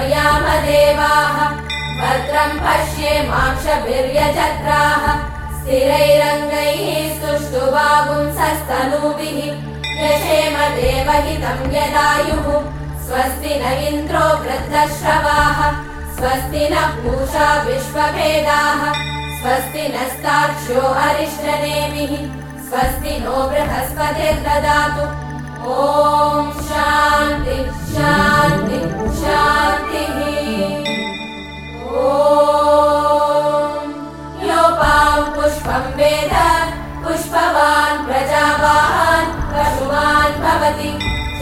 यामदेवाः भद्रम् पश्ये माक्षभिर्यचक्राः स्थिरैरङ्गैः सुष्ठुवागुंसस्तनूभिः यशेम देवहितम् यदायुः। स्वस्ति न इन्द्रो वृद्धश्रवाः। स्वस्ति न पूषा विश्वभेदाः। स्वस्ति नस्ताक्ष्यो स्ताक्षो स्वस्ति नो बृहस्पतिर्ददातु। ॐ शान्ति शान्ति शान्तिः। ॐ योपां पुष्पं वेद पुष्पवान् प्रजावान् पशुमान् भवति।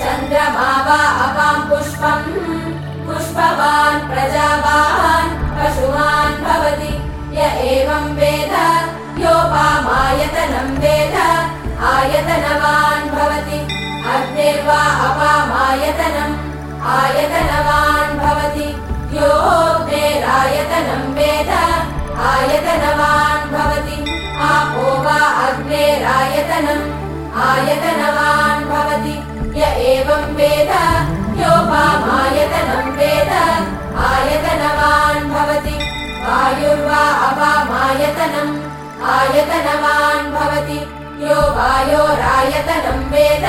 चन्द्रमा वा अपां पुष्पम् पुष्पवान् प्रजावान् आयतनवान् भवति। योऽग्नेरायतनं वेद। आयतनवान् भवति। आपो वा अग्नेरायतनम् आयतनवान् भवति। य एवं वेद। योपामायतनं वेद। आयतनवान् भवति। वायुर्वा अपामायतनम् आयतनवान् भवति। यो वायोरायतनं वेद।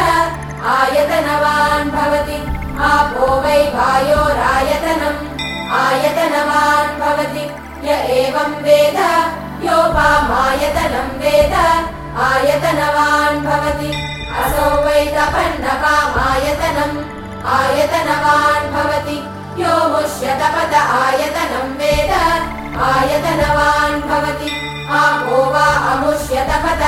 आयतनवान् भवति आपो वै वायोरायतनम् आयतनवान् भवति य एवं वेद। योपामायतनं वेद। आयतनवान् भवति। असौ वै तपन्नपामायतनम् आयतनवान् भवति। यो मुष्यतपद आयतनं वेद। आयतनवान् भवति। आपो वा अमुष्यतपद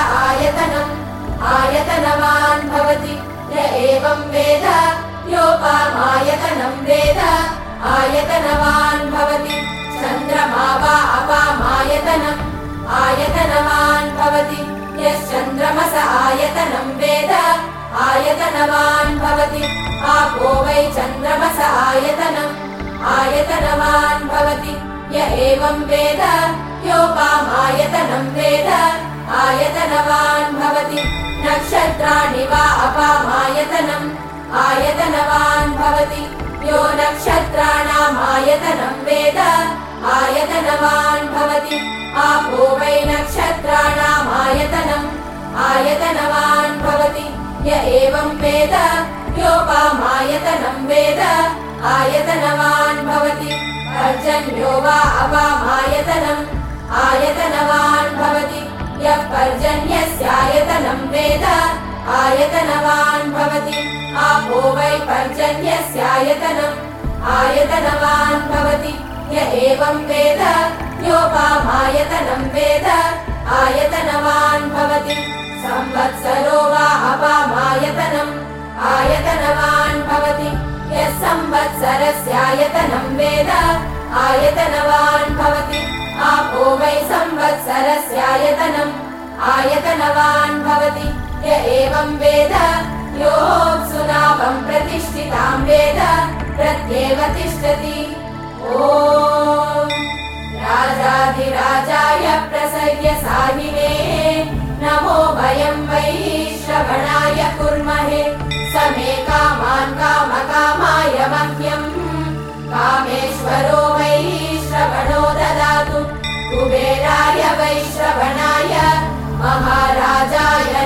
आयतनं वेद आयतनवान् भवति। आपो वै चन्द्रमस आयतनम् आयतनवान् भवति। य एवं वेद योपामायतनं वेद आयतनवान् भवति। नक्षत्राणि वा अपामायतनम् आयतनवान् भवति। यो नक्षत्राणामायतनं वेद आयतनवान् भवति। आपो वै नक्षत्राणामायतनम् आयतनवान् भवति। य एवं वेद योपामायतनं वेद। आयतनवान् भवति। पर्जन्यो वा अपामायतनम् आयतनवान् भवति। यः पर्जन्यस्यायतनं वेद आयतनवान् भवति। आपो वै पर्जन्यस्यायतनम् आयतनवान् भवति। य एवं वेद योपामायतनं वेद। आयतनवान् आयतनवान् भवति। यः संवत्सरस्यायतनं वेद आयतनवान् भवति। आपो वै संवत्सरस्यायतनम् आयतनवान् भवति। य एवं वेद यो सुनापं प्रतिष्ठितां वेद प्रत्येव तिष्ठति। ॐ राजाधिराजाय प्रसर्य साहिने नमो वयम् कुबेराय वैश्रवणाय महाराजाय